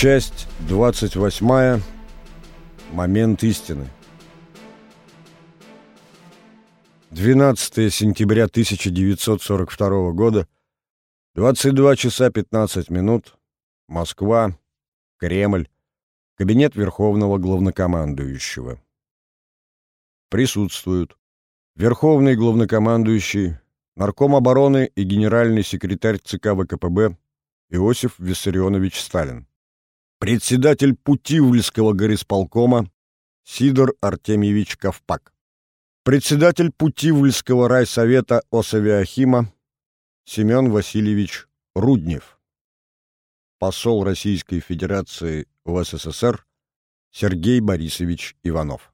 Часть 28. Момент истины. 12 сентября 1942 года. 22 часа 15 минут. Москва. Кремль. Кабинет Верховного Главнокомандующего. Присутствуют Верховный Главнокомандующий, Нарком обороны и генеральный секретарь ЦК ВКПБ Иосиф Виссарионович Сталин председатель Путивльского горисполкома Сидор Артемьевич Ковпак, председатель Путивльского райсовета Осавиахима Семен Васильевич Руднев, посол Российской Федерации в СССР Сергей Борисович Иванов.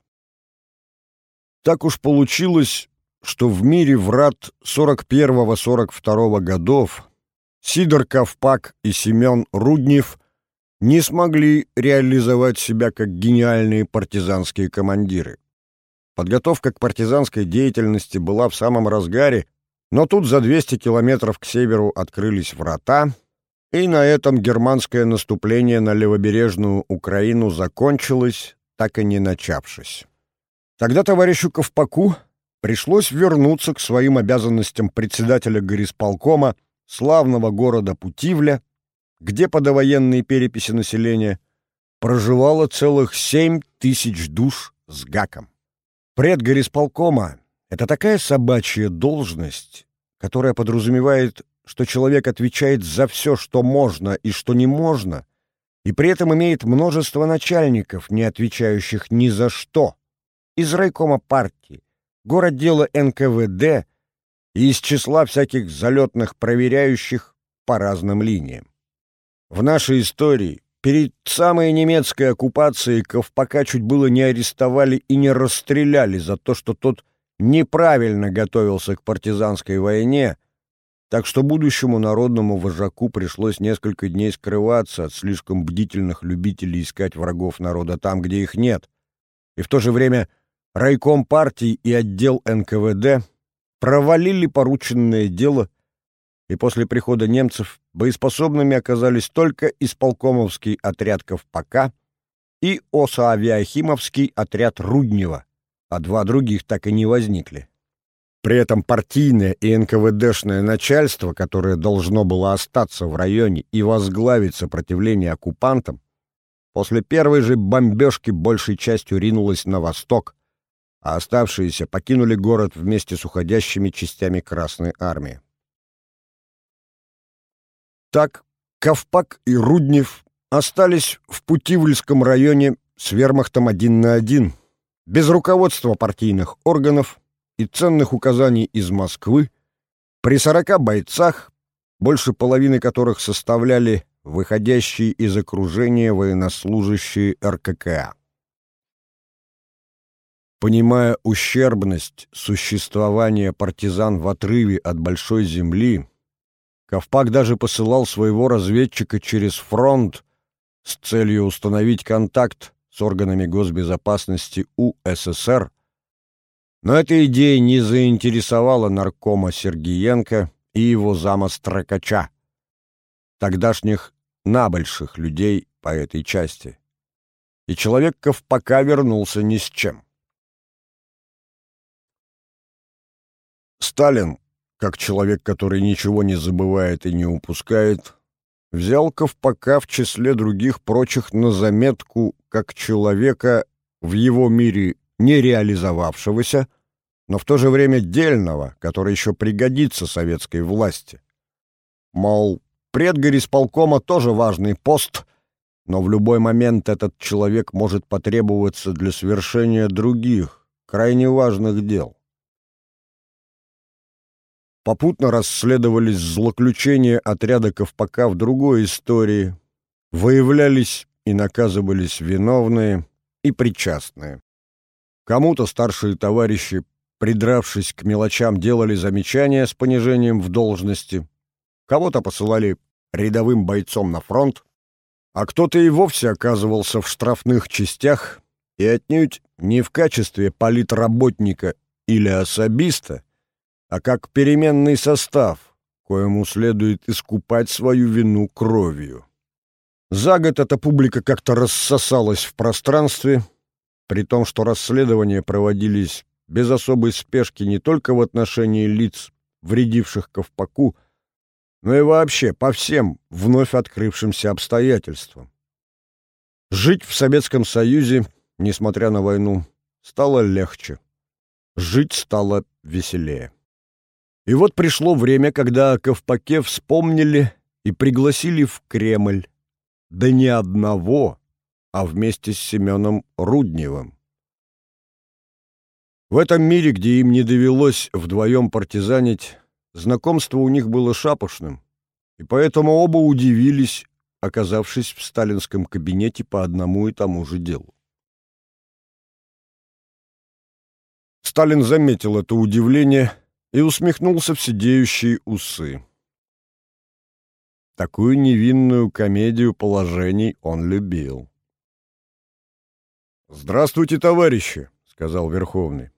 Так уж получилось, что в мире врат 41-42 годов Сидор Ковпак и Семен Руднев – не смогли реализовать себя как гениальные партизанские командиры. Подготовка к партизанской деятельности была в самом разгаре, но тут за 200 километров к северу открылись врата, и на этом германское наступление на левобережную Украину закончилось, так и не начавшись. Тогда товарищу Ковпаку пришлось вернуться к своим обязанностям председателя горисполкома славного города Путивля, где по довоенной переписи населения проживало целых семь тысяч душ с гаком. Предгорисполкома — это такая собачья должность, которая подразумевает, что человек отвечает за все, что можно и что не можно, и при этом имеет множество начальников, не отвечающих ни за что, из райкома партии, городдела НКВД и из числа всяких залетных проверяющих по разным линиям. В нашей истории перед самой немецкой оккупацией Ковпака чуть было не арестовали и не расстреляли за то, что тот неправильно готовился к партизанской войне, так что будущему народному вожаку пришлось несколько дней скрываться от слишком бдительных любителей искать врагов народа там, где их нет. И в то же время райком партии и отдел НКВД провалили порученное дело и после прихода немцев боеспособными оказались только исполкомовский отряд Ковпака и Осоавиахимовский отряд Руднева, а два других так и не возникли. При этом партийное и НКВДшное начальство, которое должно было остаться в районе и возглавить сопротивление оккупантам, после первой же бомбежки большей частью ринулось на восток, а оставшиеся покинули город вместе с уходящими частями Красной Армии. Так Ковпак и Руднев остались в Путивльском районе с вермахтом один на один, без руководства партийных органов и ценных указаний из Москвы, при сорока бойцах, больше половины которых составляли выходящие из окружения военнослужащие РККА. Понимая ущербность существования партизан в отрыве от большой земли, Ковпак даже посылал своего разведчика через фронт с целью установить контакт с органами госбезопасности УССР, но эта идея не заинтересовала наркома Сергиенко и его зама Строкача, тогдашних набольших людей по этой части. И человек Ковпака вернулся ни с чем. Сталин как человек, который ничего не забывает и не упускает, взял Ковпака в числе других прочих на заметку как человека в его мире не реализовавшегося, но в то же время дельного, который еще пригодится советской власти. Мол, предгорисполкома тоже важный пост, но в любой момент этот человек может потребоваться для совершения других, крайне важных дел. Попутно расследовались злоключения отряда Ковпака в другой истории. Выявлялись и наказывались виновные и причастные. Кому-то старшие товарищи, придравшись к мелочам, делали замечания с понижением в должности, кого-то посылали рядовым бойцом на фронт, а кто-то и вовсе оказывался в штрафных частях и отнюдь не в качестве политработника или особиста, а как переменный состав, коему следует искупать свою вину кровью. За год эта публика как-то рассосалась в пространстве, при том, что расследования проводились без особой спешки не только в отношении лиц, вредивших Ковпаку, но и вообще по всем вновь открывшимся обстоятельствам. Жить в Советском Союзе, несмотря на войну, стало легче. Жить стало веселее. И вот пришло время, когда Ковпаке вспомнили и пригласили в Кремль. Да не одного, а вместе с Семеном Рудневым. В этом мире, где им не довелось вдвоем партизанить, знакомство у них было шапошным, и поэтому оба удивились, оказавшись в сталинском кабинете по одному и тому же делу. Сталин заметил это удивление и усмехнулся в сидеющие усы. Такую невинную комедию положений он любил. «Здравствуйте, товарищи!» — сказал Верховный.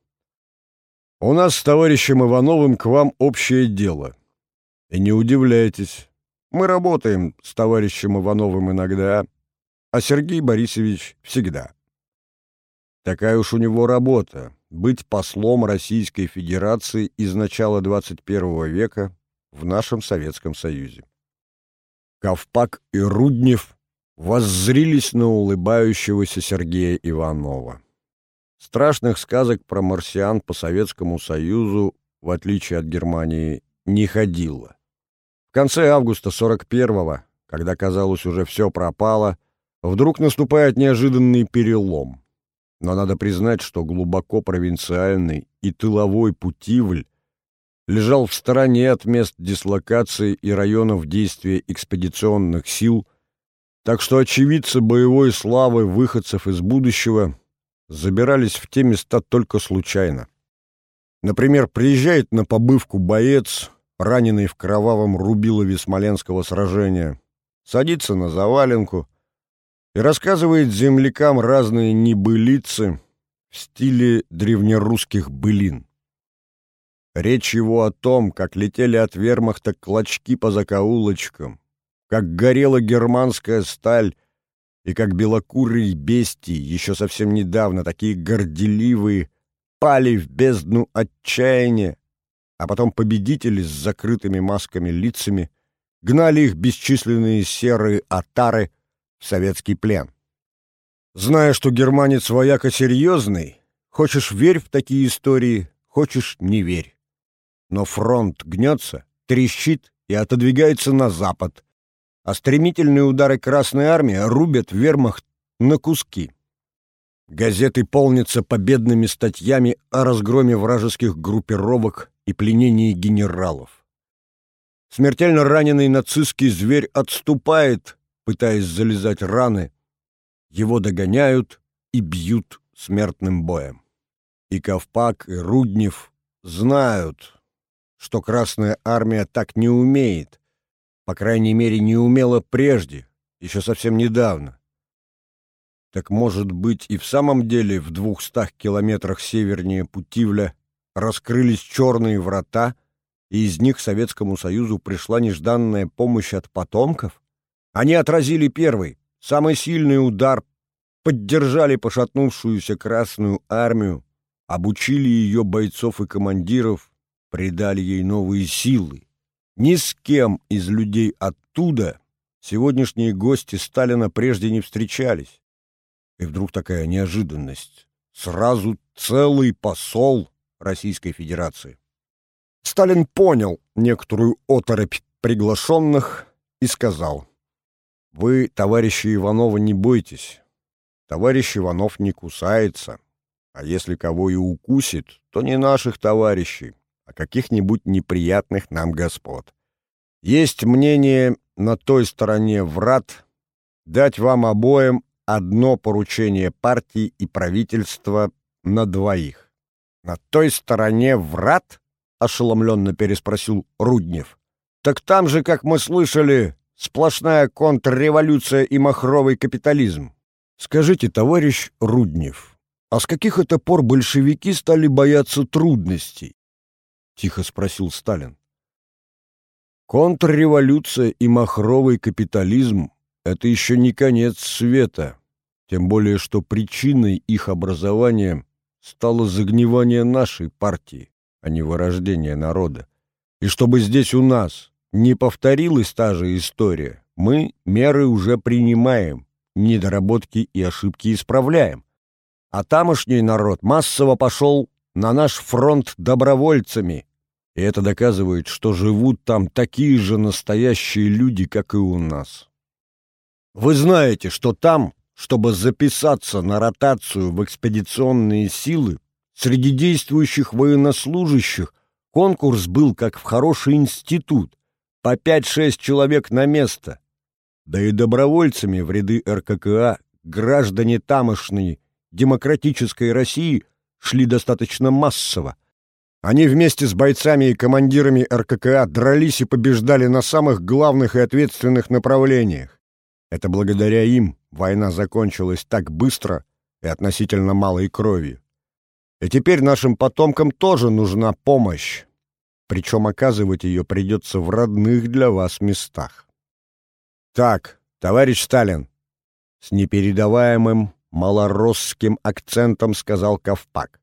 У нас с товарищем Ивановым к вам общее дело. И не удивляйтесь. Мы работаем с товарищем Ивановым иногда, а Сергей Борисович всегда. Такая уж у него работа — быть послом Российской Федерации из начала 21 века в нашем Советском Союзе. Ковпак и Руднев воззрились на улыбающегося Сергея Иванова. Страшных сказок про марсиан по Советскому Союзу, в отличие от Германии, не ходило. В конце августа 41-го, когда казалось уже все пропало, вдруг наступает неожиданный перелом. Но надо признать, что глубоко провинциальный и тыловой Путивль лежал в стороне от мест дислокации и районов действия экспедиционных сил, так что очевидцы боевой славы выходцев из будущего забирались в те места только случайно. Например, приезжает на побывку боец, раненый в кровавом рубилове Смоленского сражения, садится на заваленку и рассказывает землякам разные небылицы в стиле древнерусских былин. Речь его о том, как летели от вермахта клочки по закоулочкам, как горела германская сталь и как белокурые бестии, еще совсем недавно такие горделивые, пали в бездну отчаяния, а потом победители с закрытыми масками лицами гнали их бесчисленные серые отары в советский плен. Зная, что германец вояка серьезный, хочешь верь в такие истории, хочешь не верь. Но фронт гнется, трещит и отодвигается на запад, а стремительные удары Красной Армии рубят вермахт на куски. Газеты полнятся победными статьями о разгроме вражеских группировок и пленении генералов. Смертельно раненый нацистский зверь отступает, пытаясь залезать раны. Его догоняют и бьют смертным боем. И Ковпак, и Руднев знают, что Красная Армия так не умеет, по крайней мере, не умела прежде, еще совсем недавно. Так может быть и в самом деле в двухстах километрах севернее Путивля раскрылись черные врата, и из них Советскому Союзу пришла нежданная помощь от потомков? Они отразили первый, самый сильный удар, поддержали пошатнувшуюся Красную Армию, обучили ее бойцов и командиров, придали ей новые силы. Ни с кем из людей оттуда сегодняшние гости Сталина прежде не встречались. И вдруг такая неожиданность. Сразу целый посол Российской Федерации. Сталин понял некоторую оторопь приглашенных и сказал, «Вы, товарищи Иванова, не бойтесь. Товарищ Иванов не кусается, а если кого и укусит, то не наших товарищей, а каких-нибудь неприятных нам господ. Есть мнение на той стороне врат дать вам обоим одно поручение партии и правительства на двоих. На той стороне врат? ошеломленно переспросил Руднев. Так там же, как мы слышали, сплошная контрреволюция и махровый капитализм. Скажите, товарищ Руднев, а с каких это пор большевики стали бояться трудностей? тихо спросил Сталин. Контрреволюция и махровый капитализм — это еще не конец света, тем более что причиной их образования стало загнивание нашей партии, а не вырождение народа. И чтобы здесь у нас не повторилась та же история, мы меры уже принимаем, недоработки и ошибки исправляем. А тамошний народ массово пошел на наш фронт добровольцами, и это доказывает, что живут там такие же настоящие люди, как и у нас. Вы знаете, что там, чтобы записаться на ротацию в экспедиционные силы, среди действующих военнослужащих конкурс был как в хороший институт, по 5-6 человек на место. Да и добровольцами в ряды РККА граждане тамошней демократической России шли достаточно массово. Они вместе с бойцами и командирами РККА дрались и побеждали на самых главных и ответственных направлениях. Это благодаря им война закончилась так быстро и относительно малой кровью. И теперь нашим потомкам тоже нужна помощь, причем оказывать ее придется в родных для вас местах. Так, товарищ Сталин, с непередаваемым малоросским акцентом сказал Ковпак.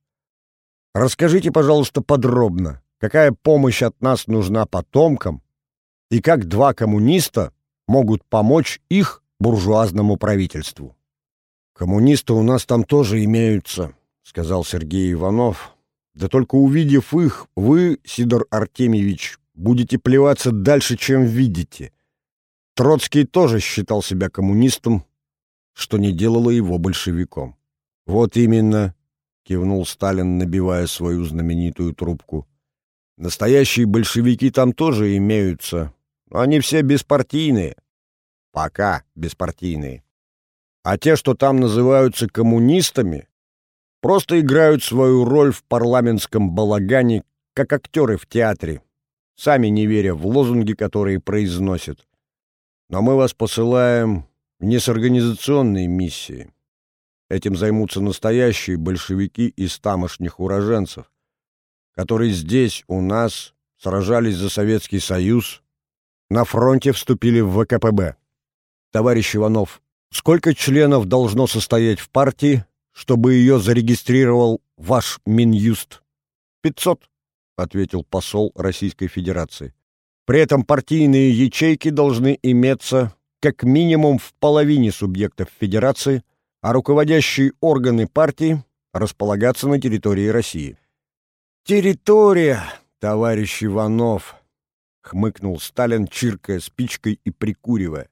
Расскажите, пожалуйста, подробно, какая помощь от нас нужна потомкам и как два коммуниста могут помочь их буржуазному правительству. Коммунисты у нас там тоже имеются, сказал Сергей Иванов. Да только увидев их, вы, Сидор Артемьевич, будете плеваться дальше, чем видите. Троцкий тоже считал себя коммунистом, что не делало его большевиком. Вот именно, кивнул Сталин, набивая свою знаменитую трубку. Настоящие большевики там тоже имеются. Они все беспартийные. Пока беспартийные. А те, что там называются коммунистами, просто играют свою роль в парламентском балагане, как актеры в театре, сами не веря в лозунги, которые произносят. Но мы вас посылаем не с организационной миссией. Этим займутся настоящие большевики из тамошних уроженцев, которые здесь, у нас, сражались за Советский Союз, на фронте вступили в ВКПБ. Товарищ Иванов, сколько членов должно состоять в партии, чтобы ее зарегистрировал ваш Минюст? Пятьсот, ответил посол Российской Федерации. При этом партийные ячейки должны иметься как минимум в половине субъектов Федерации – а руководящие органы партии располагаться на территории России. «Территория, товарищ Иванов!» — хмыкнул Сталин, чиркая спичкой и прикуривая.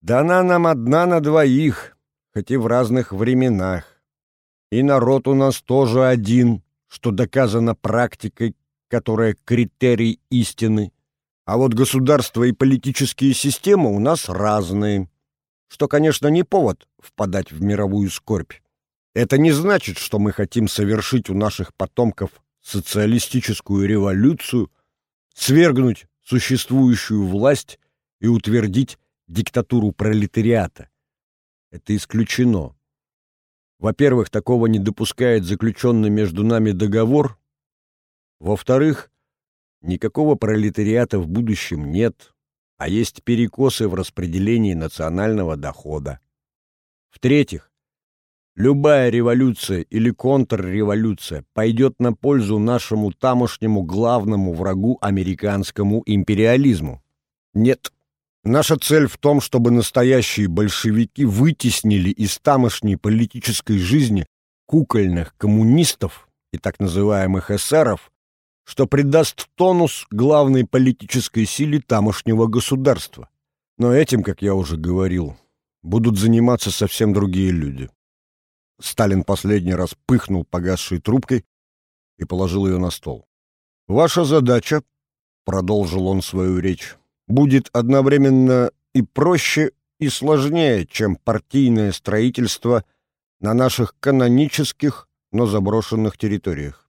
«Да она нам одна на двоих, хоть и в разных временах. И народ у нас тоже один, что доказано практикой, которая критерий истины. А вот государство и политические системы у нас разные что, конечно, не повод впадать в мировую скорбь. Это не значит, что мы хотим совершить у наших потомков социалистическую революцию, свергнуть существующую власть и утвердить диктатуру пролетариата. Это исключено. Во-первых, такого не допускает заключенный между нами договор. Во-вторых, никакого пролетариата в будущем нет а есть перекосы в распределении национального дохода. В-третьих, любая революция или контрреволюция пойдет на пользу нашему тамошнему главному врагу американскому империализму. Нет, наша цель в том, чтобы настоящие большевики вытеснили из тамошней политической жизни кукольных коммунистов и так называемых эсеров что придаст тонус главной политической силе тамошнего государства. Но этим, как я уже говорил, будут заниматься совсем другие люди. Сталин последний раз пыхнул погасшей трубкой и положил ее на стол. «Ваша задача», — продолжил он свою речь, — «будет одновременно и проще, и сложнее, чем партийное строительство на наших канонических, но заброшенных территориях.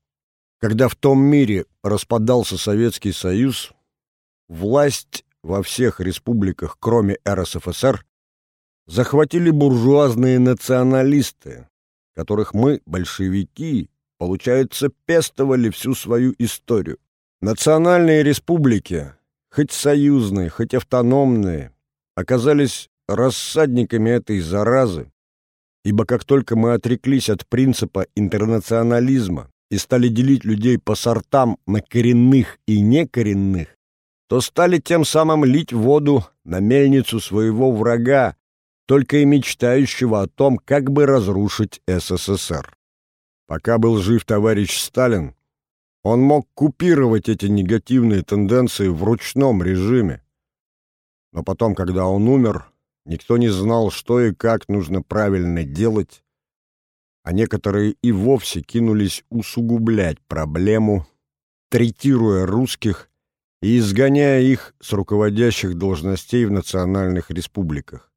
Когда в том мире распадался Советский Союз, власть во всех республиках, кроме РСФСР, захватили буржуазные националисты, которых мы, большевики, получается, пестовали всю свою историю. Национальные республики, хоть союзные, хоть автономные, оказались рассадниками этой заразы, ибо как только мы отреклись от принципа интернационализма и стали делить людей по сортам на коренных и некоренных, то стали тем самым лить воду на мельницу своего врага, только и мечтающего о том, как бы разрушить СССР. Пока был жив товарищ Сталин, он мог купировать эти негативные тенденции в ручном режиме. Но потом, когда он умер, никто не знал, что и как нужно правильно делать, а некоторые и вовсе кинулись усугублять проблему, третируя русских и изгоняя их с руководящих должностей в национальных республиках.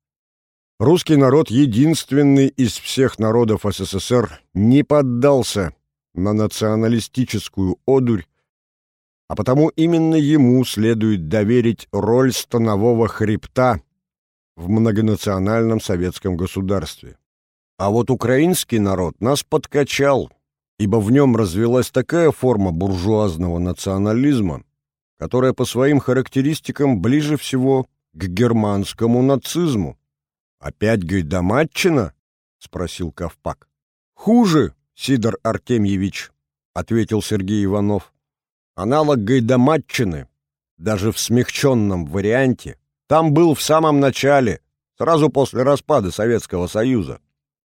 Русский народ, единственный из всех народов СССР, не поддался на националистическую одурь, а потому именно ему следует доверить роль станового хребта в многонациональном советском государстве. А вот украинский народ нас подкачал, ибо в нем развилась такая форма буржуазного национализма, которая по своим характеристикам ближе всего к германскому нацизму. «Опять гайдаматчина?» — спросил Ковпак. «Хуже, Сидор Артемьевич», — ответил Сергей Иванов. «Аналог гайдаматчины, даже в смягченном варианте, там был в самом начале, сразу после распада Советского Союза.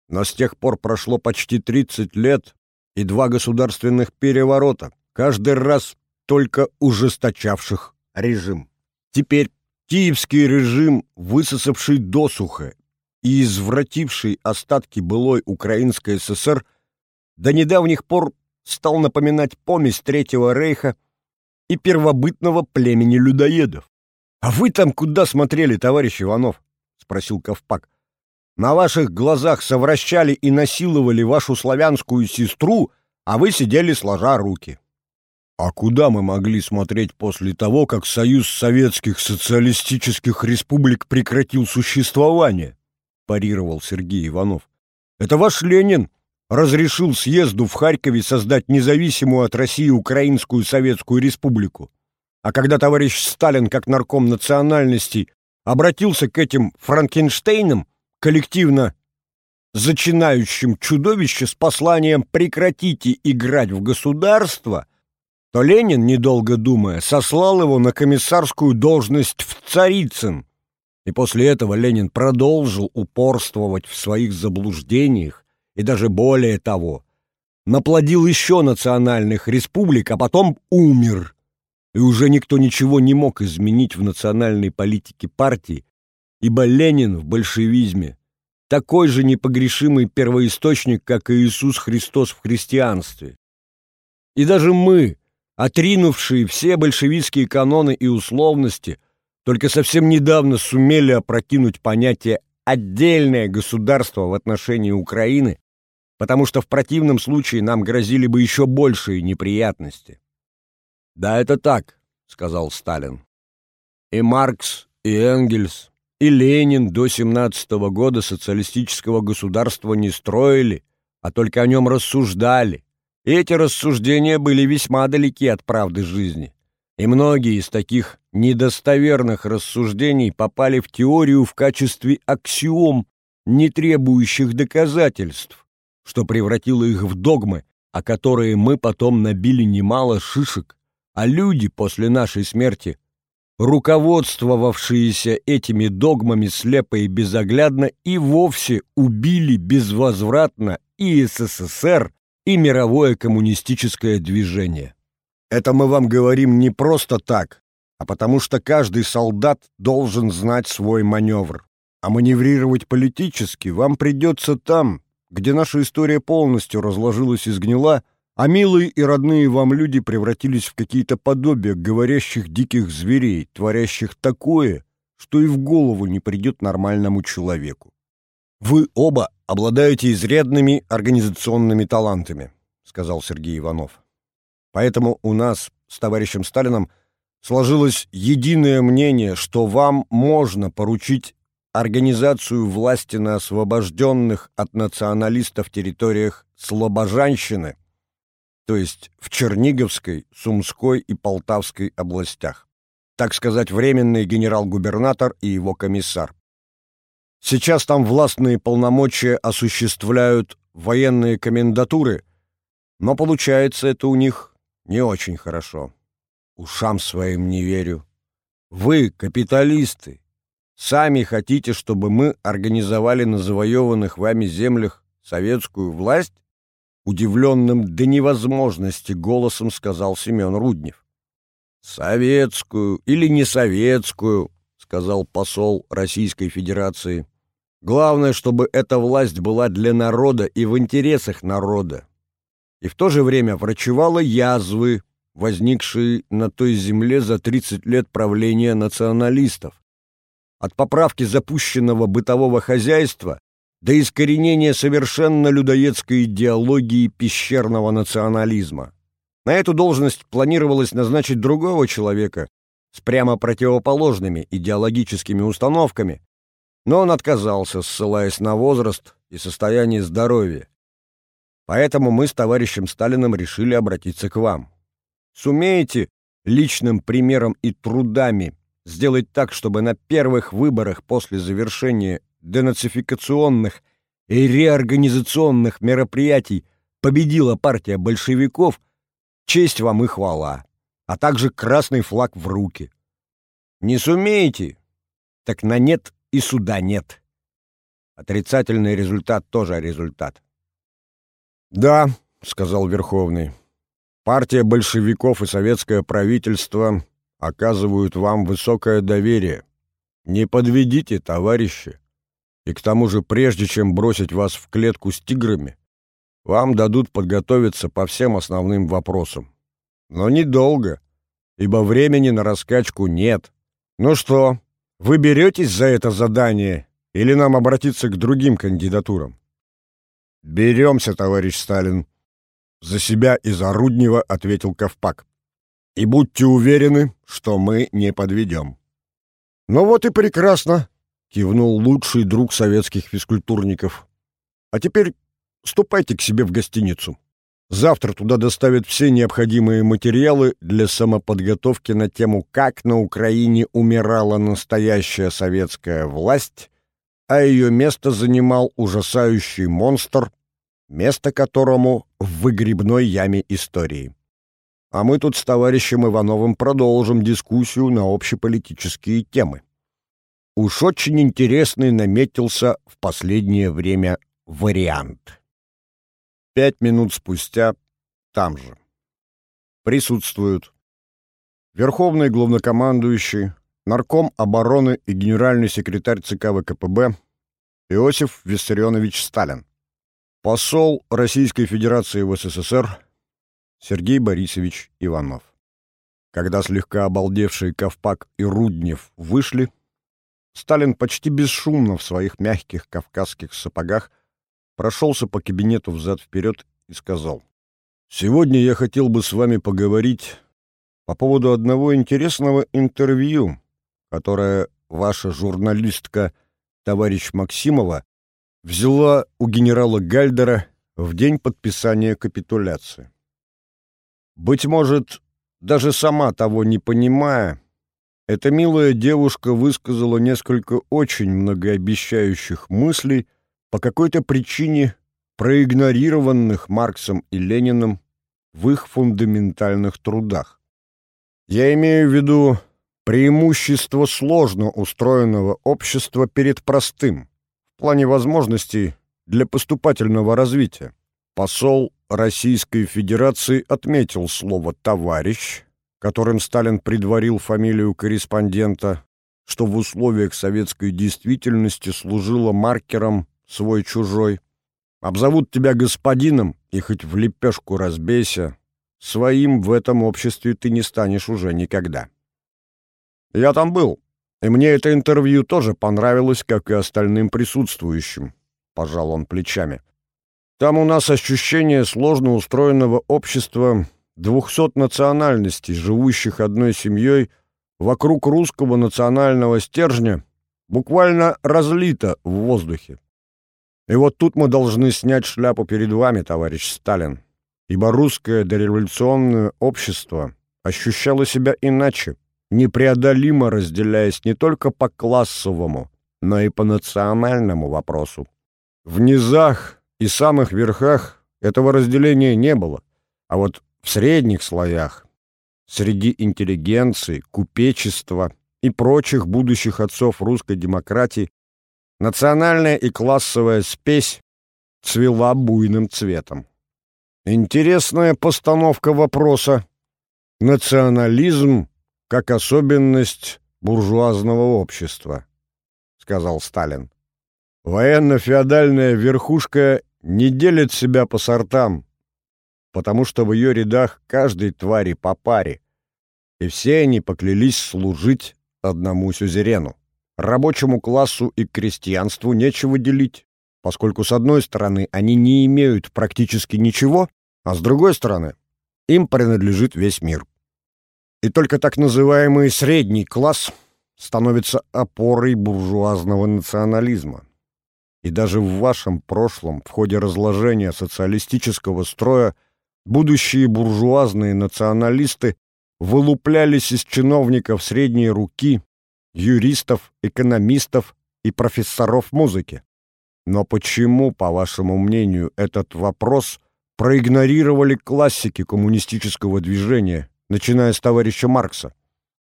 Но с тех пор прошло почти 30 лет и два государственных переворота, каждый раз только ужесточавших режим. Теперь киевский режим, высосавший досуха и извративший остатки былой Украинской ССР, до недавних пор стал напоминать помесь Третьего Рейха и первобытного племени людоедов. «А вы там куда смотрели, товарищ Иванов?» — спросил Ковпак. «На ваших глазах совращали и насиловали вашу славянскую сестру, а вы сидели сложа руки». А куда мы могли смотреть после того, как Союз Советских Социалистических Республик прекратил существование? парировал Сергей Иванов. Это ваш Ленин разрешил съезду в Харькове создать независимую от России Украинскую Советскую Республику. А когда товарищ Сталин, как нарком национальностей, обратился к этим Франкенштейнам, коллективно зачинающим чудовище с посланием «прекратите играть в государство», то Ленин, недолго думая, сослал его на комиссарскую должность в Царицын. И после этого Ленин продолжил упорствовать в своих заблуждениях и даже более того, наплодил еще национальных республик, а потом умер. И уже никто ничего не мог изменить в национальной политике партии, ибо Ленин в большевизме такой же непогрешимый первоисточник, как и Иисус Христос в христианстве. И даже мы, отринувшие все большевистские каноны и условности, только совсем недавно сумели опрокинуть понятие «отдельное государство» в отношении Украины, потому что в противном случае нам грозили бы еще большие неприятности. «Да, это так», — сказал Сталин. «И Маркс, и Энгельс, и Ленин до 17 -го года социалистического государства не строили, а только о нем рассуждали, эти рассуждения были весьма далеки от правды жизни, и многие из таких недостоверных рассуждений попали в теорию в качестве аксиом, не требующих доказательств, что превратило их в догмы, о которые мы потом набили немало шишек, а люди после нашей смерти, руководствовавшиеся этими догмами слепо и безоглядно, и вовсе убили безвозвратно и СССР, и мировое коммунистическое движение. Это мы вам говорим не просто так, а потому что каждый солдат должен знать свой маневр. А маневрировать политически вам придется там, где наша история полностью разложилась и сгнила, а милые и родные вам люди превратились в какие-то подобия говорящих диких зверей, творящих такое, что и в голову не придет нормальному человеку. Вы оба обладаете изрядными организационными талантами, сказал Сергей Иванов. Поэтому у нас с товарищем Сталином сложилось единое мнение, что вам можно поручить организацию власти на освобожденных от националистов территориях Слобожанщины, то есть в Черниговской, Сумской и Полтавской областях. Так сказать, временный генерал-губернатор и его комиссар. Сейчас там властные полномочия осуществляют военные комендатуры, но получается это у них не очень хорошо. Ушам своим не верю. Вы, капиталисты, сами хотите, чтобы мы организовали на завоеванных вами землях советскую власть? Удивленным до невозможности голосом сказал Семен Руднев. «Советскую или не советскую», — сказал посол Российской Федерации. «Главное, чтобы эта власть была для народа и в интересах народа. И в то же время врачевала язвы, возникшие на той земле за 30 лет правления националистов. От поправки запущенного бытового хозяйства до искоренения совершенно людоедской идеологии пещерного национализма. На эту должность планировалось назначить другого человека с прямо противоположными идеологическими установками, но он отказался, ссылаясь на возраст и состояние здоровья. Поэтому мы с товарищем Сталиным решили обратиться к вам. Сумеете личным примером и трудами сделать так, чтобы на первых выборах после завершения денацификационных и реорганизационных мероприятий победила партия большевиков, честь вам и хвала, а также красный флаг в руки. Не сумеете, так на нет и суда нет. Отрицательный результат тоже результат. «Да», — сказал Верховный, — «партия большевиков и советское правительство оказывают вам высокое доверие. Не подведите, товарищи. И к тому же, прежде чем бросить вас в клетку с тиграми, вам дадут подготовиться по всем основным вопросам. Но недолго, ибо времени на раскачку нет. Ну что, вы беретесь за это задание или нам обратиться к другим кандидатурам? Беремся, товарищ Сталин. За себя и за Руднева ответил Ковпак. И будьте уверены, что мы не подведем. Ну вот и прекрасно, кивнул лучший друг советских физкультурников. А теперь ступайте к себе в гостиницу. Завтра туда доставят все необходимые материалы для самоподготовки на тему «Как на Украине умирала настоящая советская власть», а ее место занимал ужасающий монстр, место которому в выгребной яме истории. А мы тут с товарищем Ивановым продолжим дискуссию на общеполитические темы уж очень интересный наметился в последнее время вариант. Пять минут спустя там же. Присутствуют Верховный главнокомандующий, нарком обороны и генеральный секретарь ЦК ВКПБ Иосиф Виссарионович Сталин, посол Российской Федерации в СССР Сергей Борисович Иванов. Когда слегка обалдевшие Ковпак и Руднев вышли, Сталин почти бесшумно в своих мягких кавказских сапогах прошелся по кабинету взад-вперед и сказал. «Сегодня я хотел бы с вами поговорить по поводу одного интересного интервью, которое ваша журналистка, товарищ Максимова, взяла у генерала Гальдера в день подписания капитуляции. Быть может, даже сама того не понимая, эта милая девушка высказала несколько очень многообещающих мыслей, по какой-то причине проигнорированных Марксом и Лениным в их фундаментальных трудах. Я имею в виду преимущество сложно устроенного общества перед простым, в плане возможностей для поступательного развития. Посол Российской Федерации отметил слово «товарищ», которым Сталин предварил фамилию корреспондента, что в условиях советской действительности служило маркером свой-чужой. Обзовут тебя господином, и хоть в лепешку разбейся, своим в этом обществе ты не станешь уже никогда. Я там был, и мне это интервью тоже понравилось, как и остальным присутствующим, — пожал он плечами. Там у нас ощущение сложно устроенного общества двухсот национальностей, живущих одной семьей, вокруг русского национального стержня, буквально разлито в воздухе. И вот тут мы должны снять шляпу перед вами, товарищ Сталин, ибо русское дореволюционное общество ощущало себя иначе, непреодолимо разделяясь не только по классовому, но и по национальному вопросу. В низах и самых верхах этого разделения не было, а вот в средних слоях, среди интеллигенции, купечества и прочих будущих отцов русской демократии, национальная и классовая спесь цвела буйным цветом. Интересная постановка вопроса. Национализм как особенность буржуазного общества, сказал Сталин. Военно-феодальная верхушка не делит себя по сортам, потому что в ее рядах каждой твари по паре, и все они поклялись служить одному сюзерену. Рабочему классу и крестьянству нечего делить, поскольку с одной стороны они не имеют практически ничего, а с другой стороны им принадлежит весь мир. И только так называемый средний класс становится опорой буржуазного национализма. И даже в вашем прошлом, в ходе разложения социалистического строя, будущие буржуазные националисты вылуплялись из чиновников средней руки, юристов, экономистов и профессоров музыки. Но почему, по вашему мнению, этот вопрос проигнорировали классики коммунистического движения, начиная с товарища Маркса?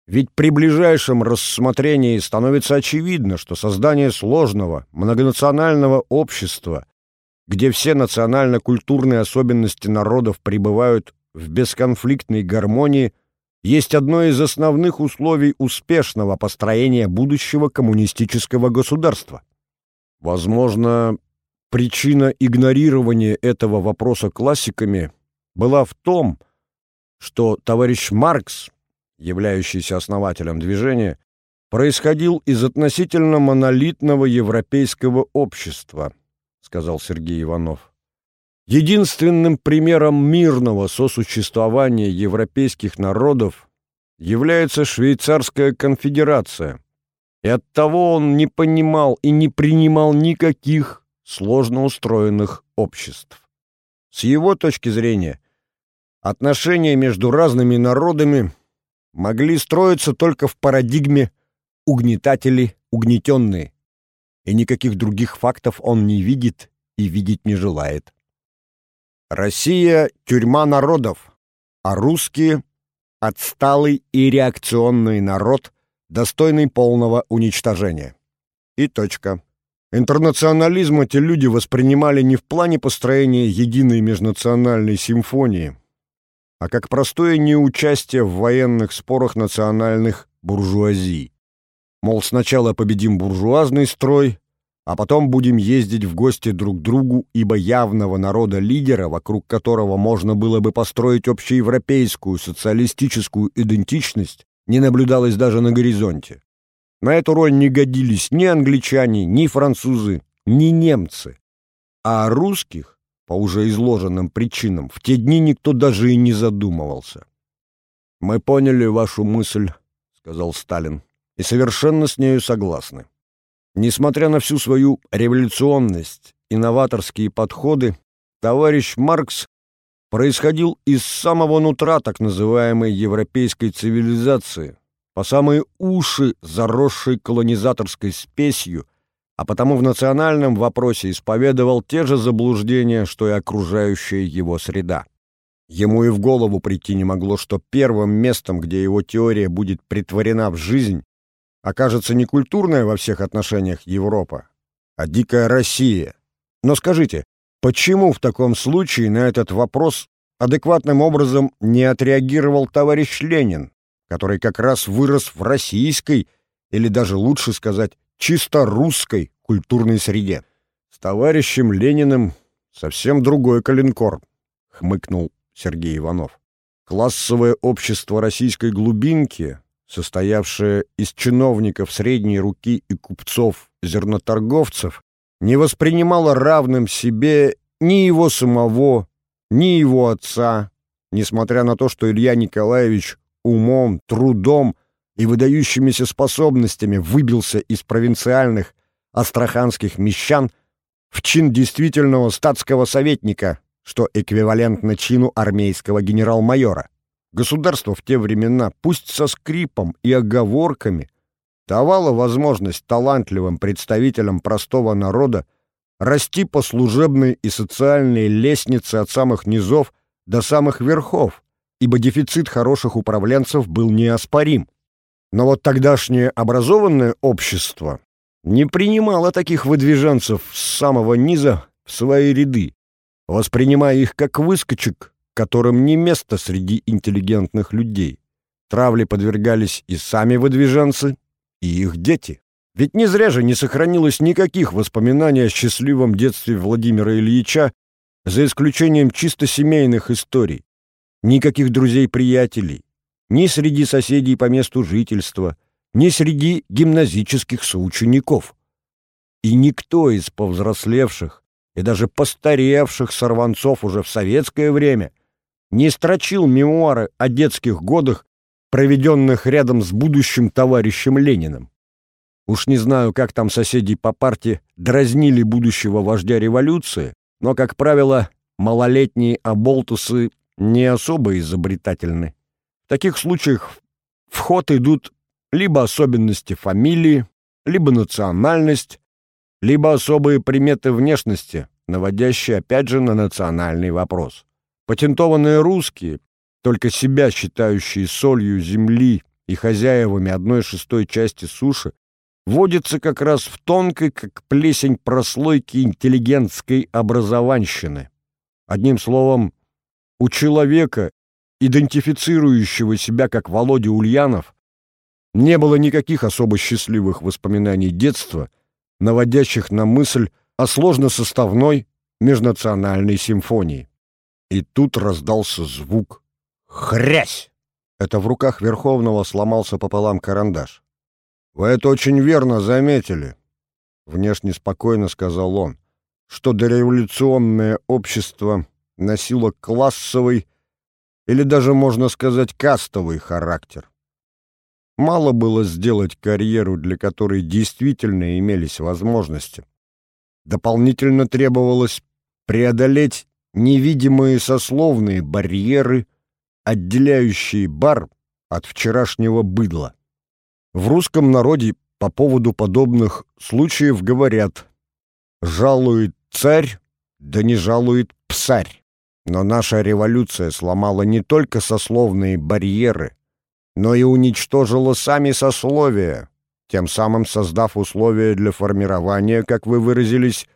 Ведь при ближайшем рассмотрении становится очевидно, что создание сложного, многонационального общества, где все национально-культурные особенности народов пребывают в бесконфликтной гармонии, есть одно из основных условий успешного построения будущего коммунистического государства. Возможно, причина игнорирования этого вопроса классиками была в том, что товарищ Маркс являющийся основателем движения, происходил из относительно монолитного европейского общества, сказал Сергей Иванов. Единственным примером мирного сосуществования европейских народов является Швейцарская конфедерация, и оттого он не понимал и не принимал никаких сложно устроенных обществ. С его точки зрения, отношения между разными народами могли строиться только в парадигме «угнетатели-угнетенные», и никаких других фактов он не видит и видеть не желает. Россия — тюрьма народов, а русские — отсталый и реакционный народ, достойный полного уничтожения. И точка. Интернационализм эти люди воспринимали не в плане построения единой межнациональной симфонии, а как простое неучастие в военных спорах национальных буржуазий. Мол, сначала победим буржуазный строй, а потом будем ездить в гости друг к другу, ибо явного народа-лидера, вокруг которого можно было бы построить общеевропейскую социалистическую идентичность, не наблюдалось даже на горизонте. На эту роль не годились ни англичане, ни французы, ни немцы. А русских по уже изложенным причинам, в те дни никто даже и не задумывался. «Мы поняли вашу мысль», — сказал Сталин, — «и совершенно с нею согласны. Несмотря на всю свою революционность, инноваторские подходы, товарищ Маркс происходил из самого нутра так называемой европейской цивилизации, по самые уши заросшей колонизаторской спесью — а потому в национальном вопросе исповедовал те же заблуждения, что и окружающая его среда. Ему и в голову прийти не могло, что первым местом, где его теория будет притворена в жизнь, окажется не культурная во всех отношениях Европа, а дикая Россия. Но скажите, почему в таком случае на этот вопрос адекватным образом не отреагировал товарищ Ленин, который как раз вырос в российской, или даже лучше сказать, чисто русской культурной среде. С товарищем Лениным совсем другой калинкор, хмыкнул Сергей Иванов. Классовое общество российской глубинки, состоявшее из чиновников средней руки и купцов-зерноторговцев, не воспринимало равным себе ни его самого, ни его отца, несмотря на то, что Илья Николаевич умом, трудом и выдающимися способностями выбился из провинциальных астраханских мещан в чин действительного статского советника, что эквивалентно чину армейского генерал-майора. Государство в те времена, пусть со скрипом и оговорками, давала возможность талантливым представителям простого народа расти по служебной и социальной лестнице от самых низов до самых верхов, ибо дефицит хороших управленцев был неоспорим. Но вот тогдашнее образованное общество не принимало таких выдвиженцев с самого низа в свои ряды, воспринимая их как выскочек, которым не место среди интеллигентных людей. Травле подвергались и сами выдвиженцы, и их дети. Ведь не зря же не сохранилось никаких воспоминаний о счастливом детстве Владимира Ильича, за исключением чисто семейных историй. Никаких друзей-приятелей, ни среди соседей по месту жительства, ни среди гимназических соучеников. И никто из повзрослевших и даже постаревших сорванцов уже в советское время не строчил мемуары о детских годах, проведенных рядом с будущим товарищем Лениным. Уж не знаю, как там соседи по партии дразнили будущего вождя революции, но, как правило, малолетние оболтусы не особо изобретательны. Таких случаях в ход идут либо особенности фамилии, либо национальность, либо особые приметы внешности, наводящие опять же на национальный вопрос. Патентованные русские, только себя считающие солью земли и хозяевами одной шестой части суши, водятся как раз в тонкой, как плесень прослойки интеллигентской образованщины. Одним словом, у человека, идентифицирующего себя как Володя Ульянов, не было никаких особо счастливых воспоминаний детства, наводящих на мысль о сложносоставной межнациональной симфонии. И тут раздался звук «Хрясь!» Это в руках Верховного сломался пополам карандаш. «Вы это очень верно заметили», — внешне спокойно сказал он, что дореволюционное общество носило классовый или даже, можно сказать, кастовый характер. Мало было сделать карьеру, для которой действительно имелись возможности. Дополнительно требовалось преодолеть невидимые сословные барьеры, отделяющие бар от вчерашнего быдла. В русском народе по поводу подобных случаев говорят «жалует царь, да не жалует псарь». Но наша революция сломала не только сословные барьеры, но и уничтожила сами сословия, тем самым создав условия для формирования, как вы выразились,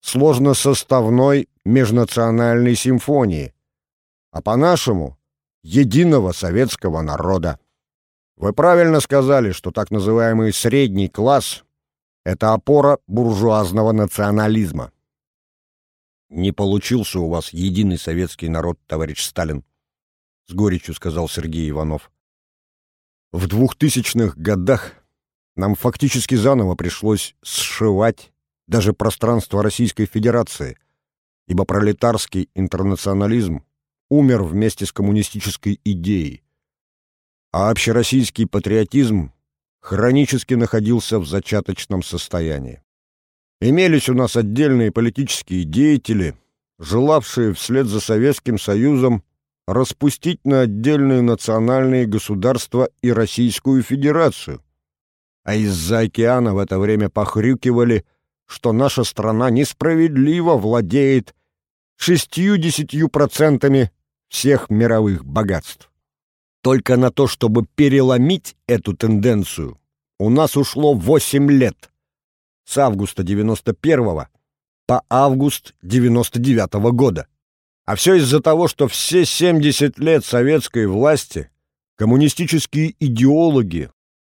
сложносоставной межнациональной симфонии, а по-нашему — единого советского народа. Вы правильно сказали, что так называемый средний класс — это опора буржуазного национализма. «Не получился у вас единый советский народ, товарищ Сталин», — с горечью сказал Сергей Иванов. «В двухтысячных годах нам фактически заново пришлось сшивать даже пространство Российской Федерации, ибо пролетарский интернационализм умер вместе с коммунистической идеей, а общероссийский патриотизм хронически находился в зачаточном состоянии. Имелись у нас отдельные политические деятели, желавшие вслед за Советским Союзом распустить на отдельные национальные государства и Российскую Федерацию. А из-за океана в это время похрюкивали, что наша страна несправедливо владеет шестью-десятью процентами всех мировых богатств. Только на то, чтобы переломить эту тенденцию, у нас ушло восемь лет с августа 91 по август 99 -го года. А все из-за того, что все 70 лет советской власти коммунистические идеологи,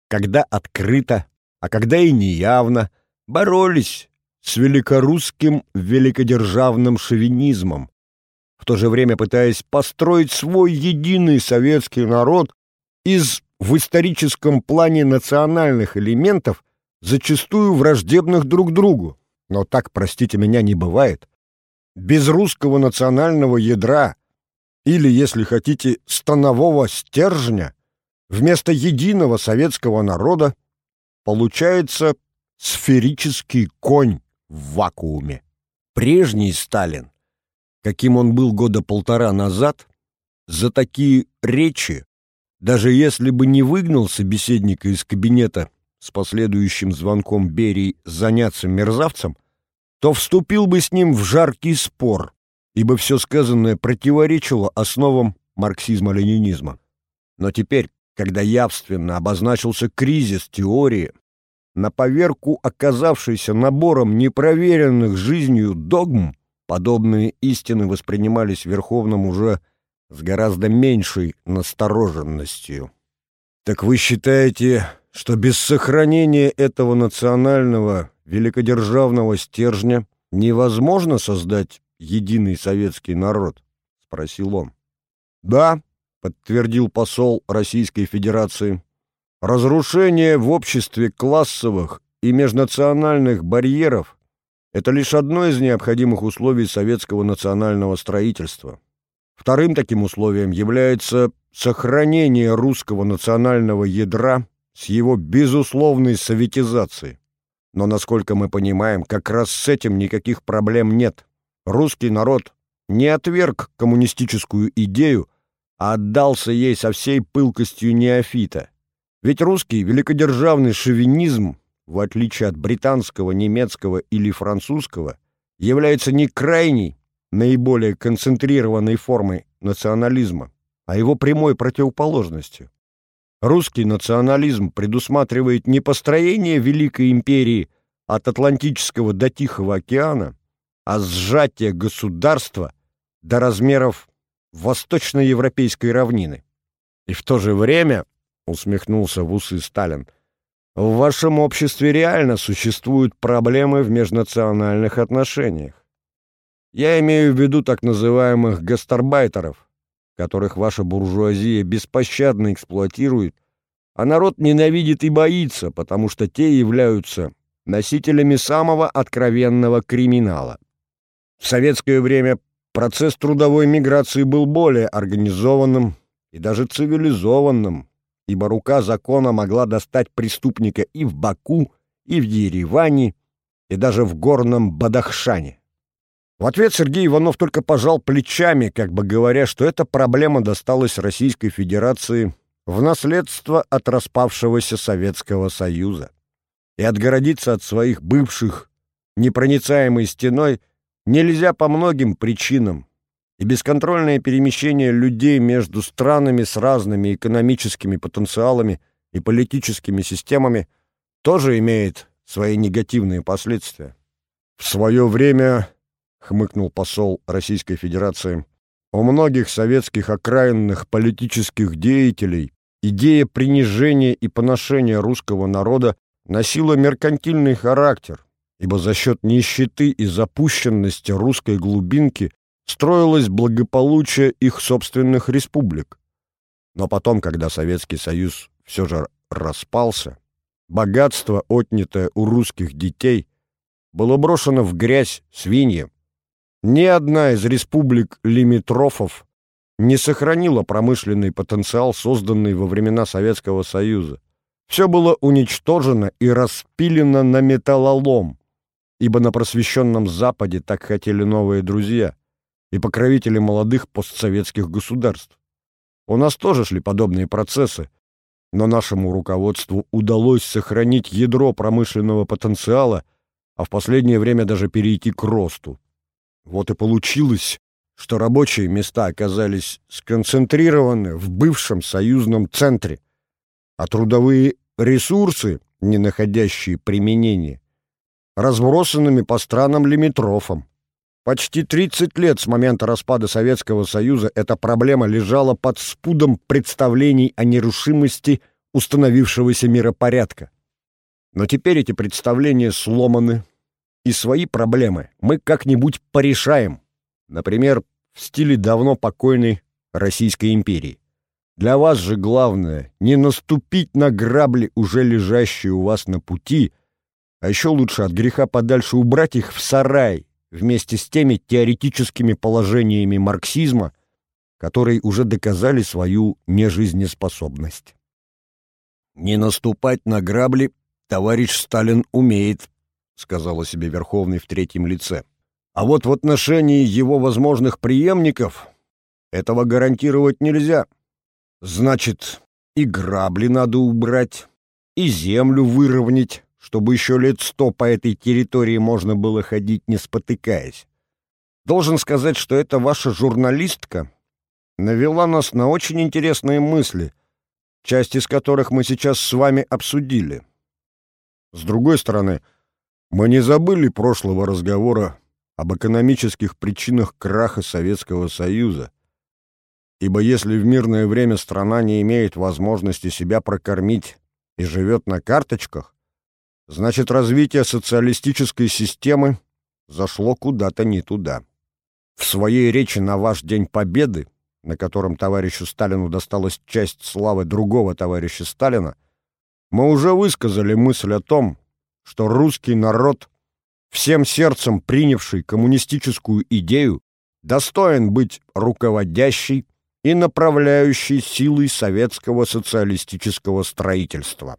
когда открыто, а когда и неявно, боролись с великорусским великодержавным шовинизмом, в то же время пытаясь построить свой единый советский народ из в историческом плане национальных элементов, зачастую враждебных друг другу. Но так, простите меня, не бывает. Без русского национального ядра или, если хотите, станового стержня, вместо единого советского народа получается сферический конь в вакууме. Прежний Сталин, каким он был года полтора назад, за такие речи, даже если бы не выгнал собеседника из кабинета с последующим звонком Берии заняться мерзавцем, то вступил бы с ним в жаркий спор, ибо все сказанное противоречило основам марксизма-ленинизма. Но теперь, когда явственно обозначился кризис теории, на поверку оказавшийся набором непроверенных жизнью догм, подобные истины воспринимались Верховным уже с гораздо меньшей настороженностью. «Так вы считаете, что без сохранения этого национального великодержавного стержня невозможно создать единый советский народ?» — спросил он. «Да», — подтвердил посол Российской Федерации, — «разрушение в обществе классовых и межнациональных барьеров — это лишь одно из необходимых условий советского национального строительства. Вторым таким условием является сохранение русского национального ядра с его безусловной советизацией. Но, насколько мы понимаем, как раз с этим никаких проблем нет. Русский народ не отверг коммунистическую идею, а отдался ей со всей пылкостью неофита. Ведь русский великодержавный шовинизм, в отличие от британского, немецкого или французского, является не крайней, наиболее концентрированной формой национализма, а его прямой противоположностью. Русский национализм предусматривает не построение Великой империи от Атлантического до Тихого океана, а сжатие государства до размеров восточноевропейской равнины. И в то же время, усмехнулся в усы Сталин, в вашем обществе реально существуют проблемы в межнациональных отношениях. Я имею в виду так называемых гастарбайтеров, которых ваша буржуазия беспощадно эксплуатирует, а народ ненавидит и боится, потому что те являются носителями самого откровенного криминала. В советское время процесс трудовой миграции был более организованным и даже цивилизованным, ибо рука закона могла достать преступника и в Баку, и в Ереване, и даже в горном Бадахшане. В ответ Сергей Иванов только пожал плечами, как бы говоря, что эта проблема досталась Российской Федерации в наследство от распавшегося Советского Союза. И отгородиться от своих бывших непроницаемой стеной нельзя по многим причинам. И бесконтрольное перемещение людей между странами с разными экономическими потенциалами и политическими системами тоже имеет свои негативные последствия. В свое время хмыкнул посол Российской Федерации, у многих советских окраинных политических деятелей идея принижения и поношения русского народа носила меркантильный характер, ибо за счет нищеты и запущенности русской глубинки строилось благополучие их собственных республик. Но потом, когда Советский Союз все же распался, богатство, отнятое у русских детей, было брошено в грязь свиньям, ни одна из республик лимитрофов не сохранила промышленный потенциал, созданный во времена Советского Союза. Все было уничтожено и распилено на металлолом, ибо на просвещенном Западе так хотели новые друзья и покровители молодых постсоветских государств. У нас тоже шли подобные процессы, но нашему руководству удалось сохранить ядро промышленного потенциала, а в последнее время даже перейти к росту. Вот и получилось, что рабочие места оказались сконцентрированы в бывшем союзном центре, а трудовые ресурсы, не находящие применения, разбросанными по странам-лимитрофам. Почти 30 лет с момента распада Советского Союза эта проблема лежала под спудом представлений о нерушимости установившегося миропорядка. Но теперь эти представления сломаны, и свои проблемы мы как-нибудь порешаем. Например, в стиле давно покойной Российской империи. Для вас же главное не наступить на грабли, уже лежащие у вас на пути, а еще лучше от греха подальше убрать их в сарай вместе с теми теоретическими положениями марксизма, которые уже доказали свою нежизнеспособность. Не наступать на грабли товарищ Сталин умеет, — сказал о себе Верховный в третьем лице. «А вот в отношении его возможных преемников этого гарантировать нельзя. Значит, и грабли надо убрать, и землю выровнять, чтобы еще лет сто по этой территории можно было ходить, не спотыкаясь. Должен сказать, что эта ваша журналистка навела нас на очень интересные мысли, часть из которых мы сейчас с вами обсудили. С другой стороны, мы не забыли прошлого разговора об экономических причинах краха Советского Союза, ибо если в мирное время страна не имеет возможности себя прокормить и живет на карточках, значит развитие социалистической системы зашло куда-то не туда. В своей речи на ваш День Победы, на котором товарищу Сталину досталась часть славы другого товарища Сталина, мы уже высказали мысль о том, что русский народ, всем сердцем принявший коммунистическую идею, достоин быть руководящей и направляющей силой советского социалистического строительства.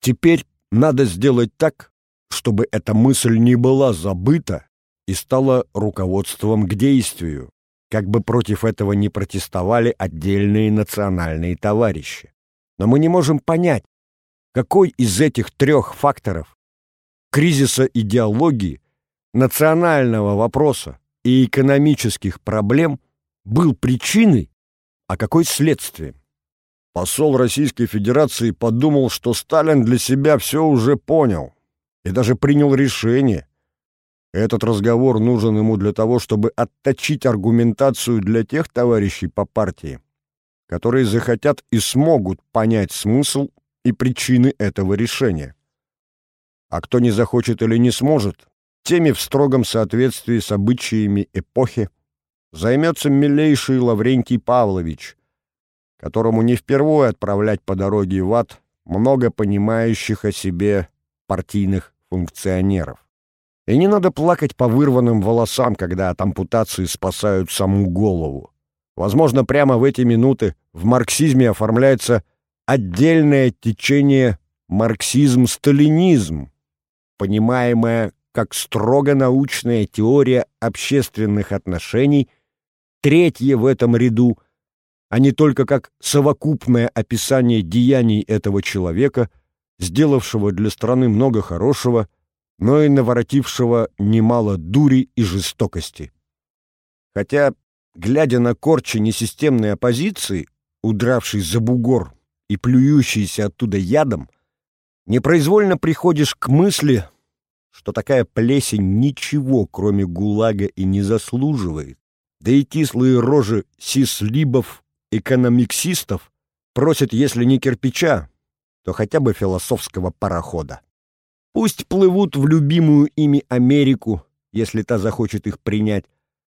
Теперь надо сделать так, чтобы эта мысль не была забыта и стала руководством к действию, как бы против этого не протестовали отдельные национальные товарищи. Но мы не можем понять, какой из этих трех факторов – кризиса идеологии, национального вопроса и экономических проблем – был причиной, а какой следствием. Посол Российской Федерации подумал, что Сталин для себя все уже понял и даже принял решение, этот разговор нужен ему для того, чтобы отточить аргументацию для тех товарищей по партии, которые захотят и смогут понять смысл и причины этого решения. А кто не захочет или не сможет, теми в строгом соответствии с обычаями эпохи займется милейший Лаврентий Павлович, которому не впервые отправлять по дороге в ад много понимающих о себе партийных функционеров. И не надо плакать по вырванным волосам, когда от ампутации спасают саму голову. Возможно, прямо в эти минуты в марксизме оформляется отдельное течение марксизм-сталинизм, понимаемое как строго научная теория общественных отношений, третье в этом ряду, а не только как совокупное описание деяний этого человека, сделавшего для страны много хорошего – но и наворотившего немало дури и жестокости. Хотя, глядя на корчи несистемной оппозиции, удравшей за бугор и плюющейся оттуда ядом, непроизвольно приходишь к мысли, что такая плесень ничего, кроме гулага, и не заслуживает, да и кислые рожи сислибов, экономиксистов просят, если не кирпича, то хотя бы философского парохода. Пусть плывут в любимую ими Америку, если та захочет их принять,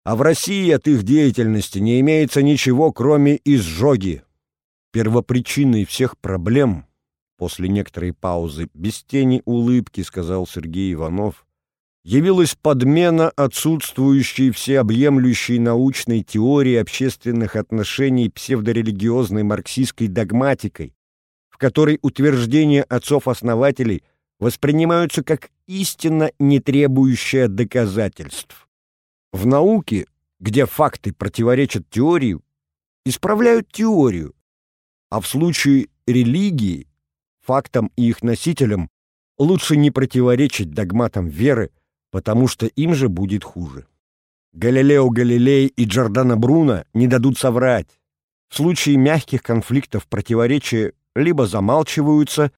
а в России от их деятельности не имеется ничего, кроме изжоги. Первопричиной всех проблем, после некоторой паузы, без тени улыбки, сказал Сергей Иванов, явилась подмена отсутствующей всеобъемлющей научной теории общественных отношений псевдорелигиозной марксистской догматикой, в которой утверждения отцов-основателей – воспринимаются как истинно не требующая доказательств. В науке, где факты противоречат теории, исправляют теорию, а в случае религии фактам и их носителям лучше не противоречить догматам веры, потому что им же будет хуже. Галилео Галилей и Джордано Бруно не дадут соврать. В случае мягких конфликтов противоречия либо замалчиваются,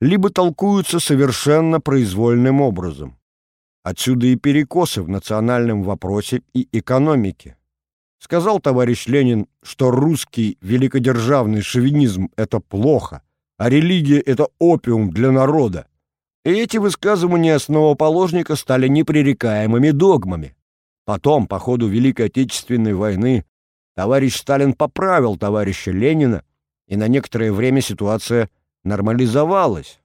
либо толкуются совершенно произвольным образом. Отсюда и перекосы в национальном вопросе и экономике. Сказал товарищ Ленин, что русский великодержавный шовинизм — это плохо, а религия — это опиум для народа. И эти высказывания основоположника стали непререкаемыми догмами. Потом, по ходу Великой Отечественной войны, товарищ Сталин поправил товарища Ленина, и на некоторое время ситуация нормализовалась.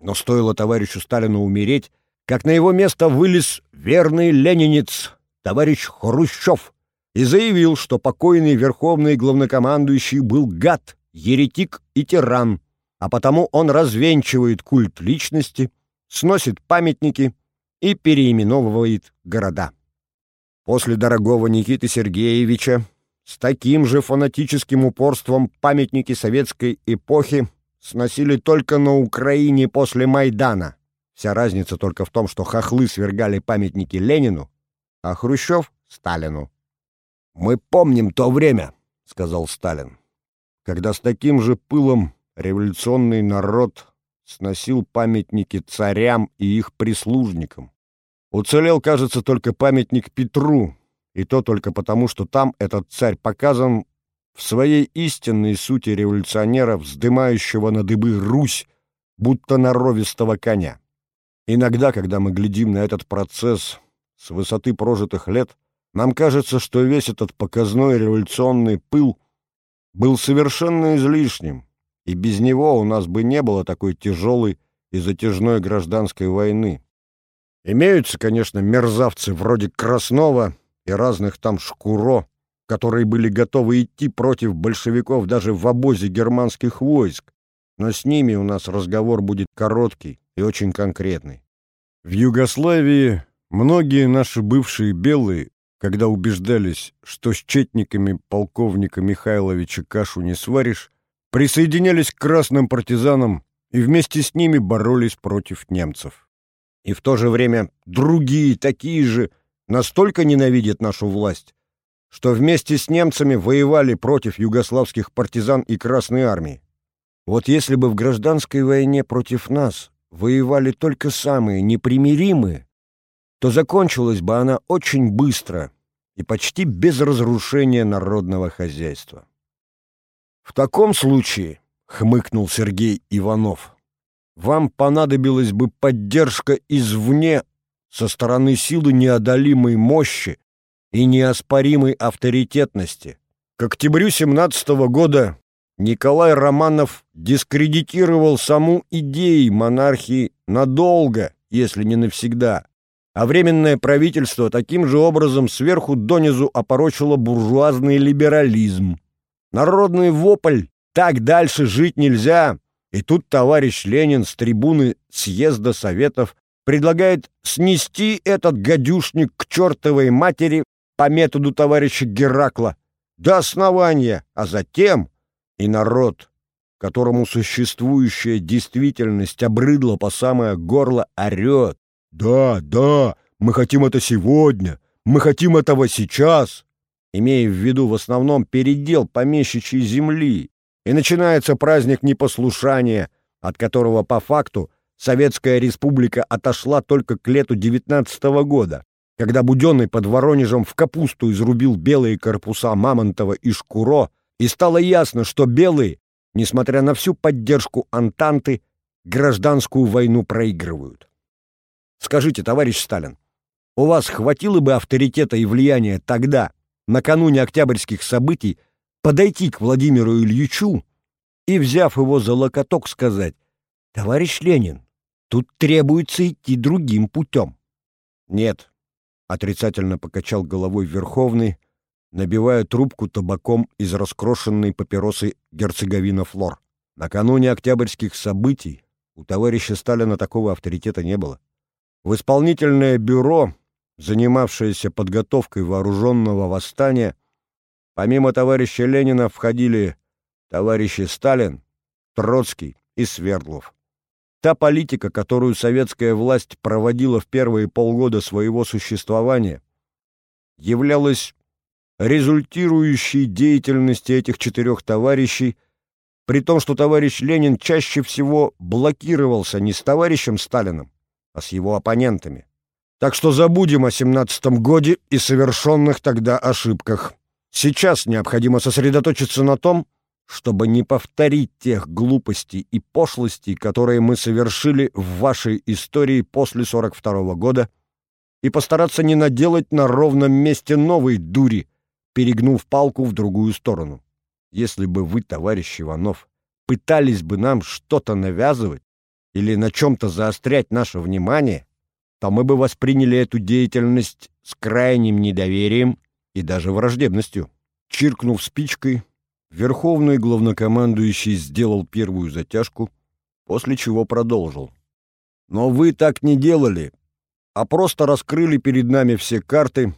Но стоило товарищу Сталину умереть, как на его место вылез верный ленинец, товарищ Хрущев, и заявил, что покойный верховный главнокомандующий был гад, еретик и тиран, а потому он развенчивает культ личности, сносит памятники и переименовывает города. После дорогого Никиты Сергеевича с таким же фанатическим упорством памятники советской эпохи сносили только на Украине после Майдана. Вся разница только в том, что хохлы свергали памятники Ленину, а Хрущев — Сталину. «Мы помним то время», — сказал Сталин, когда с таким же пылом революционный народ сносил памятники царям и их прислужникам. Уцелел, кажется, только памятник Петру, и то только потому, что там этот царь показан в своей истинной сути революционера, вздымающего на дыбы Русь, будто норовистого коня. Иногда, когда мы глядим на этот процесс с высоты прожитых лет, нам кажется, что весь этот показной революционный пыл был совершенно излишним, и без него у нас бы не было такой тяжелой и затяжной гражданской войны. Имеются, конечно, мерзавцы вроде Краснова и разных там Шкуро, которые были готовы идти против большевиков даже в обозе германских войск, но с ними у нас разговор будет короткий, и очень конкретный. В Югославии многие наши бывшие белые, когда убеждались, что с четниками полковника Михайловича кашу не сваришь, присоединялись к красным партизанам и вместе с ними боролись против немцев. И в то же время другие такие же настолько ненавидят нашу власть, что вместе с немцами воевали против югославских партизан и Красной армии. Вот если бы в гражданской войне против нас воевали только самые непримиримые, то закончилась бы она очень быстро и почти без разрушения народного хозяйства. «В таком случае», — хмыкнул Сергей Иванов, — «вам понадобилась бы поддержка извне со стороны силы неодолимой мощи и неоспоримой авторитетности. К октябрю 17 года Николай Романов дискредитировал саму идею монархии надолго, если не навсегда, а Временное правительство таким же образом сверху донизу опорочило буржуазный либерализм. Народный вопль «так дальше жить нельзя!» И тут товарищ Ленин с трибуны съезда Советов предлагает снести этот гадюшник к чертовой матери по методу товарища Геракла до основания, а затем и народ, которому существующая действительность обрыдла по самое горло, орет. «Да, да, мы хотим это сегодня, мы хотим этого сейчас», имея в виду в основном передел помещичьей земли, и начинается праздник непослушания, от которого по факту Советская Республика отошла только к лету 19 -го года, когда Буденный под Воронежем в капусту изрубил белые корпуса Мамонтова и Шкуро, и стало ясно, что белые, несмотря на всю поддержку Антанты, гражданскую войну проигрывают. Скажите, товарищ Сталин, у вас хватило бы авторитета и влияния тогда, накануне октябрьских событий, подойти к Владимиру Ильичу и, взяв его за локоток, сказать, «Товарищ Ленин, тут требуется идти другим путем». Нет, отрицательно покачал головой Верховный, набивая трубку табаком из раскрошенной папиросы герцеговина Флор. Накануне октябрьских событий у товарища Сталина такого авторитета не было. В исполнительное бюро, занимавшееся подготовкой вооруженного восстания, помимо товарища Ленина входили товарищи Сталин, Троцкий и Свердлов. Та политика, которую советская власть проводила в первые полгода своего существования, являлась результирующей деятельности этих четырех товарищей, при том, что товарищ Ленин чаще всего блокировался не с товарищем Сталиным, а с его оппонентами. Так что забудем о 17-м годе и совершенных тогда ошибках. Сейчас необходимо сосредоточиться на том, чтобы не повторить тех глупостей и пошлостей, которые мы совершили в вашей истории после 42 -го года, и постараться не наделать на ровном месте новой дури, перегнув палку в другую сторону. Если бы вы, товарищ Иванов, пытались бы нам что-то навязывать или на чем-то заострять наше внимание, то мы бы восприняли эту деятельность с крайним недоверием и даже враждебностью. Чиркнув спичкой, Верховный главнокомандующий сделал первую затяжку, после чего продолжил. «Но вы так не делали, а просто раскрыли перед нами все карты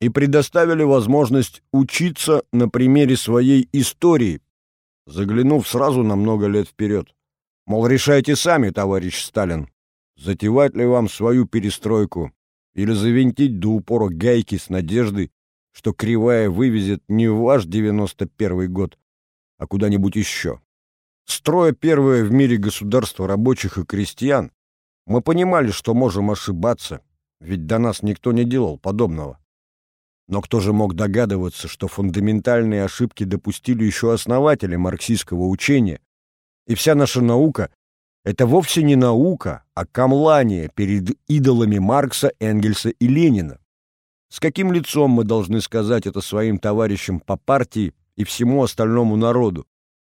и предоставили возможность учиться на примере своей истории, заглянув сразу на много лет вперед. Мол, решайте сами, товарищ Сталин, затевать ли вам свою перестройку или завинтить до упора гайки с надеждой, что кривая вывезет не в ваш 91 год, а куда-нибудь еще. Строя первое в мире государство рабочих и крестьян, мы понимали, что можем ошибаться, ведь до нас никто не делал подобного. Но кто же мог догадываться, что фундаментальные ошибки допустили еще основатели марксистского учения, и вся наша наука — это вовсе не наука, а камлание перед идолами Маркса, Энгельса и Ленина. С каким лицом мы должны сказать это своим товарищам по партии и всему остальному народу?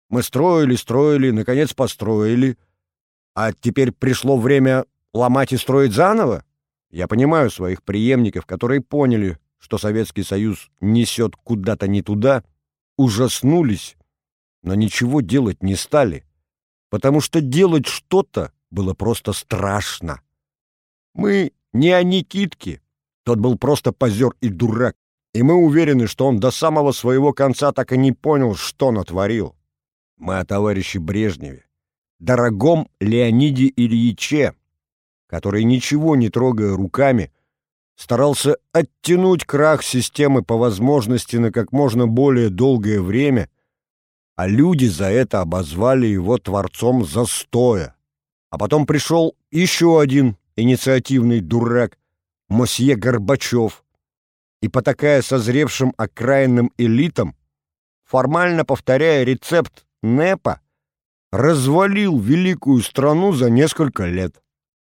Мы строили, строили, наконец построили, а теперь пришло время ломать и строить заново? Я понимаю своих преемников, которые поняли, что Советский Союз несет куда-то не туда, ужаснулись, но ничего делать не стали, потому что делать что-то было просто страшно. Мы не о Никитке, тот был просто позер и дурак, и мы уверены, что он до самого своего конца так и не понял, что натворил. Мы о товарище Брежневе, дорогом Леониде Ильиче, который, ничего не трогая руками, старался оттянуть крах системы по возможности на как можно более долгое время, а люди за это обозвали его творцом застоя. А потом пришел еще один инициативный дурак, мосье Горбачев, и, потакая созревшим окраинным элитам, формально повторяя рецепт НЭПа, развалил великую страну за несколько лет.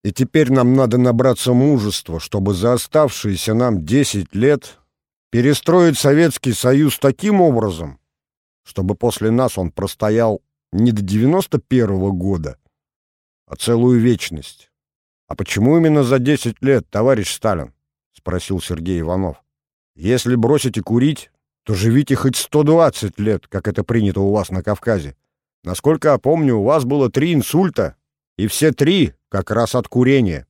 И теперь нам надо набраться мужества, чтобы за оставшиеся нам 10 лет перестроить Советский Союз таким образом, чтобы после нас он простоял не до 91 -го года, а целую вечность. «А почему именно за 10 лет, товарищ Сталин?» — спросил Сергей Иванов. «Если бросите курить, то живите хоть 120 лет, как это принято у вас на Кавказе. Насколько я помню, у вас было три инсульта, и все три как раз от курения.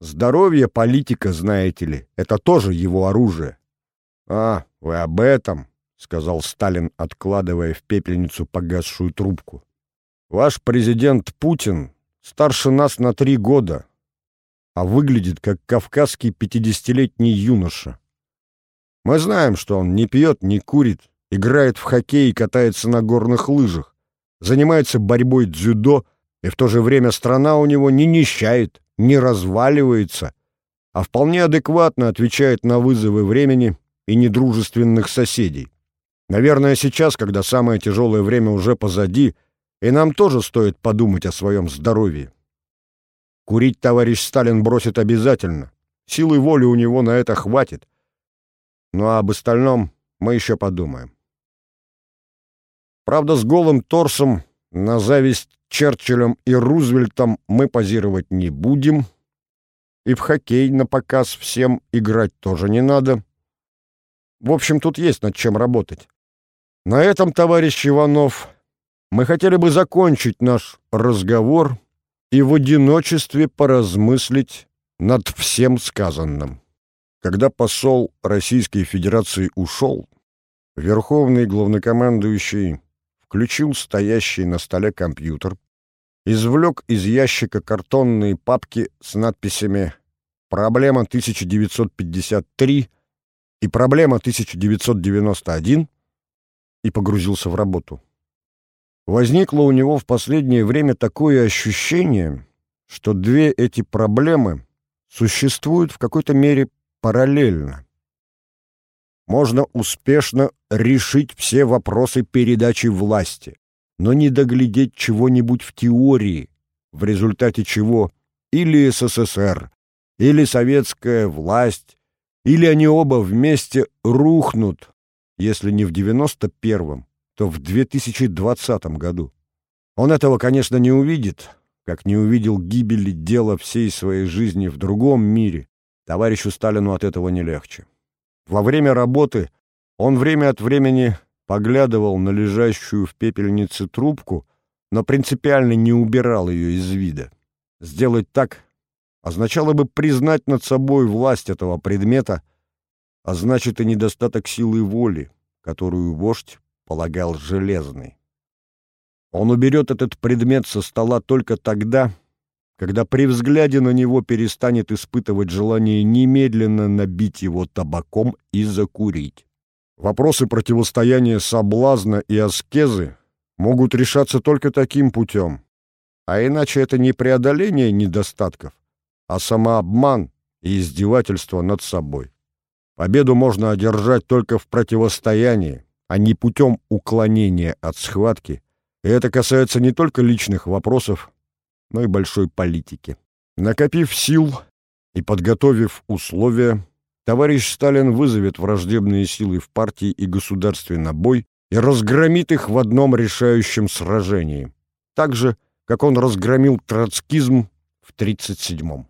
Здоровье политика, знаете ли, это тоже его оружие. А, вы об этом, сказал Сталин, откладывая в пепельницу погасшую трубку. Ваш президент Путин старше нас на три года, а выглядит как кавказский пятидесятилетний юноша. Мы знаем, что он не пьет, не курит, играет в хоккей и катается на горных лыжах, занимается борьбой дзюдо и в то же время страна у него не нищает, не разваливается, а вполне адекватно отвечает на вызовы времени и недружественных соседей. Наверное, сейчас, когда самое тяжелое время уже позади, и нам тоже стоит подумать о своем здоровье. Курить товарищ Сталин бросит обязательно. Силы воли у него на это хватит. Ну а об остальном мы еще подумаем. Правда, с голым торсом на зависть Черчиллем и Рузвельтом мы позировать не будем. И в хоккей на показ всем играть тоже не надо. В общем, тут есть над чем работать. На этом, товарищ Иванов, мы хотели бы закончить наш разговор и в одиночестве поразмыслить над всем сказанным. Когда посол Российской Федерации ушел, верховный главнокомандующий включил стоящий на столе компьютер, извлек из ящика картонные папки с надписями «Проблема 1953» и «Проблема 1991» и погрузился в работу. Возникло у него в последнее время такое ощущение, что две эти проблемы существуют в какой-то мере параллельно можно успешно решить все вопросы передачи власти, но не доглядеть чего-нибудь в теории, в результате чего или СССР, или советская власть, или они оба вместе рухнут, если не в 91-м, то в 2020 году. Он этого, конечно, не увидит, как не увидел гибели дела всей своей жизни в другом мире. Товарищу Сталину от этого не легче. Во время работы он время от времени поглядывал на лежащую в пепельнице трубку, но принципиально не убирал ее из вида. Сделать так означало бы признать над собой власть этого предмета, а значит и недостаток силы воли, которую вождь полагал железной. Он уберет этот предмет со стола только тогда, когда при взгляде на него перестанет испытывать желание немедленно набить его табаком и закурить. Вопросы противостояния соблазна и аскезы могут решаться только таким путем. А иначе это не преодоление недостатков, а самообман и издевательство над собой. Победу можно одержать только в противостоянии, а не путем уклонения от схватки, и это касается не только личных вопросов, но и большой политики. Накопив сил и подготовив условия, товарищ Сталин вызовет враждебные силы в партии и государстве на бой и разгромит их в одном решающем сражении, так же, как он разгромил троцкизм в 1937-м.